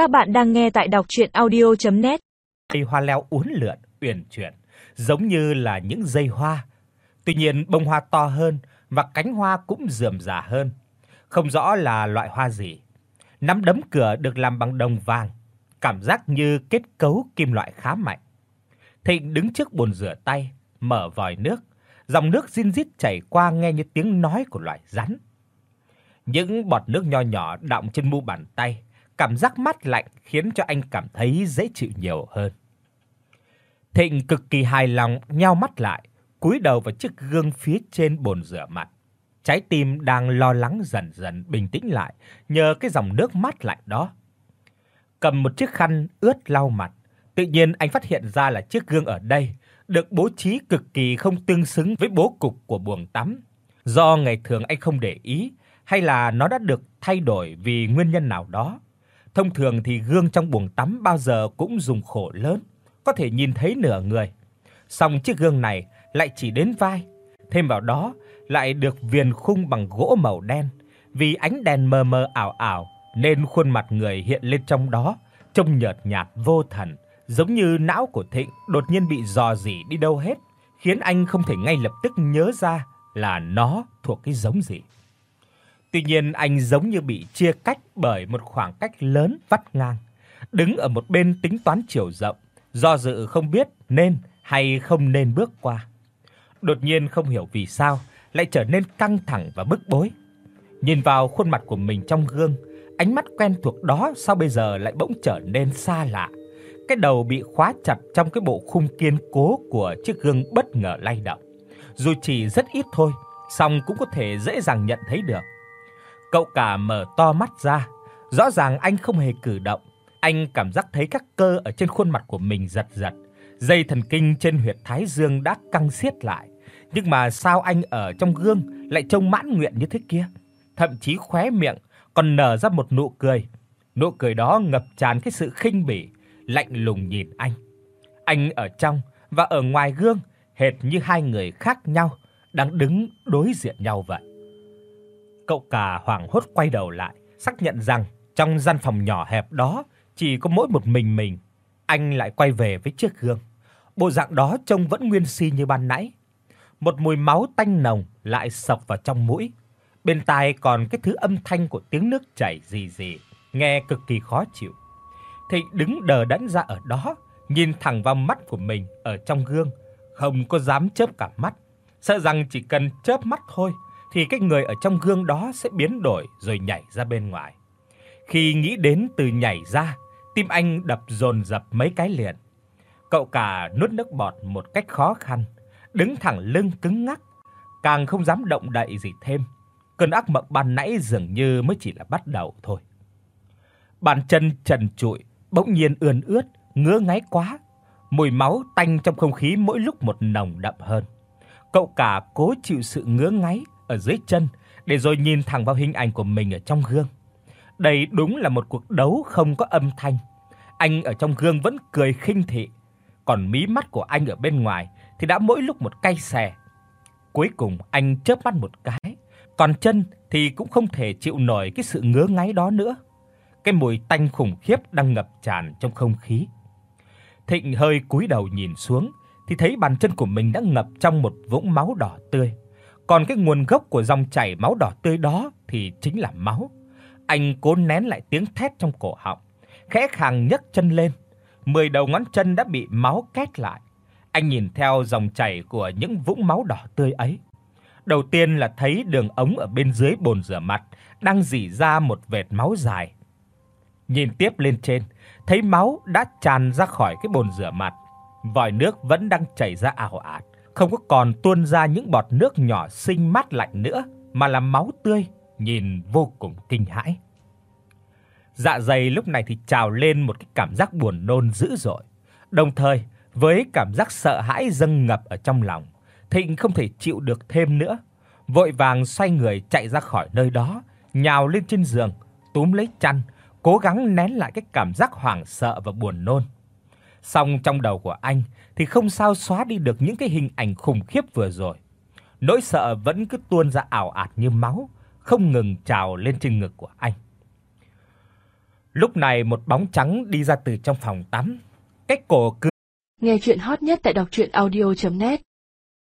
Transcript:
Các bạn đang nghe tại đọc docchuyenaudio.net. Cây hoa leo uốn lượn, uyển chuyển, giống như là những dây hoa. Tuy nhiên bông hoa to hơn và cánh hoa cũng rườm rà hơn. Không rõ là loại hoa gì. Nắm đấm cửa được làm bằng đồng vàng, cảm giác như kết cấu kim loại khá mạnh. Thịnh đứng trước bồn rửa tay, mở vòi nước, dòng nước rin rít chảy qua nghe như tiếng nói của loài rắn. Những bọt nước nho nhỏ đọng trên mu bàn tay, cảm giác mát lạnh khiến cho anh cảm thấy dễ chịu nhiều hơn. Thịnh cực kỳ hài lòng nheo mắt lại, cúi đầu vào chiếc gương phía trên bồn rửa mặt. Trái tim đang lo lắng dần dần bình tĩnh lại nhờ cái dòng nước mát lạnh đó. Cầm một chiếc khăn ướt lau mặt, tự nhiên anh phát hiện ra là chiếc gương ở đây được bố trí cực kỳ không tương xứng với bố cục của buồng tắm. Do ngày thường anh không để ý hay là nó đã được thay đổi vì nguyên nhân nào đó. Thông thường thì gương trong buồng tắm bao giờ cũng dùng khổ lớn, có thể nhìn thấy nửa người. Song chiếc gương này lại chỉ đến vai, thêm vào đó lại được viền khung bằng gỗ màu đen, vì ánh đèn mờ mờ ảo ảo nên khuôn mặt người hiện lên trong đó trông nhợt nhạt vô thần, giống như não của Thịnh đột nhiên bị dò dỉ đi đâu hết, khiến anh không thể ngay lập tức nhớ ra là nó thuộc cái giống gì. Tuy nhiên anh giống như bị chia cách bởi một khoảng cách lớn vắt ngang, đứng ở một bên tính toán chiều rộng, do dự không biết nên hay không nên bước qua. Đột nhiên không hiểu vì sao lại trở nên căng thẳng và bức bối. Nhìn vào khuôn mặt của mình trong gương, ánh mắt quen thuộc đó sao bây giờ lại bỗng trở nên xa lạ. Cái đầu bị khóa chặt trong cái bộ khung kiên cố của chiếc gương bất ngờ lay động. Dù chỉ rất ít thôi, song cũng có thể dễ dàng nhận thấy được. Cậu cả mở to mắt ra, rõ ràng anh không hề cử động, anh cảm giác thấy các cơ ở trên khuôn mặt của mình giật giật, dây thần kinh trên huyệt thái dương đã căng siết lại. Nhưng mà sao anh ở trong gương lại trông mãn nguyện như thế kia? Thậm chí khóe miệng còn nở ra một nụ cười. Nụ cười đó ngập tràn cái sự khinh bỉ, lạnh lùng nhìn anh. Anh ở trong và ở ngoài gương hệt như hai người khác nhau đang đứng đối diện nhau vậy. Cậu cả hoảng hốt quay đầu lại, xác nhận rằng trong gian phòng nhỏ hẹp đó chỉ có mỗi một mình mình. Anh lại quay về với chiếc gương. Bộ dạng đó trông vẫn nguyên si như ban nãy. Một mùi máu tanh nồng lại sộc vào trong mũi. Bên tai còn cái thứ âm thanh của tiếng nước chảy rì rì, nghe cực kỳ khó chịu. Thịnh đứng đờ đẫn ra ở đó, nhìn thẳng vào mắt của mình ở trong gương, không có dám chớp cả mắt, sợ rằng chỉ cần chớp mắt thôi thì cái người ở trong gương đó sẽ biến đổi rồi nhảy ra bên ngoài. Khi nghĩ đến từ nhảy ra, tim anh đập dồn dập mấy cái liền. Cậu cả nuốt nước bọt một cách khó khăn, đứng thẳng lưng cứng ngắc, càng không dám động đậy gì thêm. Cơn ác mộng ban nãy dường như mới chỉ là bắt đầu thôi. Bàn chân trần trụi bỗng nhiên ươn ướt, ngứa ngáy quá. Mùi máu tanh trong không khí mỗi lúc một nồng đậm hơn. Cậu cả cố chịu sự ngứa ngáy ở dưới chân để rồi nhìn thẳng vào hình ảnh của mình ở trong gương. Đây đúng là một cuộc đấu không có âm thanh. Anh ở trong gương vẫn cười khinh thị, còn mí mắt của anh ở bên ngoài thì đã mỗi lúc một cay xè. Cuối cùng anh chớp mắt một cái, còn chân thì cũng không thể chịu nổi cái sự ngứa ngáy đó nữa. Cái mùi tanh khủng khiếp đang ngập tràn trong không khí. Thịnh hơi cúi đầu nhìn xuống thì thấy bàn chân của mình đã ngập trong một vũng máu đỏ tươi. Còn cái nguồn gốc của dòng chảy máu đỏ tươi đó thì chính là máu. Anh cố nén lại tiếng thét trong cổ họng, khẽ khàng nhấc chân lên. Mười đầu ngón chân đã bị máu két lại. Anh nhìn theo dòng chảy của những vũng máu đỏ tươi ấy. Đầu tiên là thấy đường ống ở bên dưới bồn rửa mặt đang rỉ ra một vệt máu dài. Nhìn tiếp lên trên, thấy máu đã tràn ra khỏi cái bồn rửa mặt, vòi nước vẫn đang chảy ra ảo ạt không có còn tuôn ra những bọt nước nhỏ xinh mát lạnh nữa, mà là máu tươi, nhìn vô cùng kinh hãi. Dạ dày lúc này thì trào lên một cái cảm giác buồn nôn dữ dội, đồng thời với cảm giác sợ hãi dâng ngập ở trong lòng, Thịnh không thể chịu được thêm nữa, vội vàng xoay người chạy ra khỏi nơi đó, nhào lên trên giường, túm lấy chăn, cố gắng nén lại cái cảm giác hoảng sợ và buồn nôn. Song trong đầu của anh thì không sao xóa đi được những cái hình ảnh khủng khiếp vừa rồi. Nỗi sợ vẫn cứ tuôn ra ảo ạt như máu, không ngừng trào lên trên ngực của anh. Lúc này một bóng trắng đi ra từ trong phòng tắm, cái cổ cứ Nghe truyện hot nhất tại doctruyenaudio.net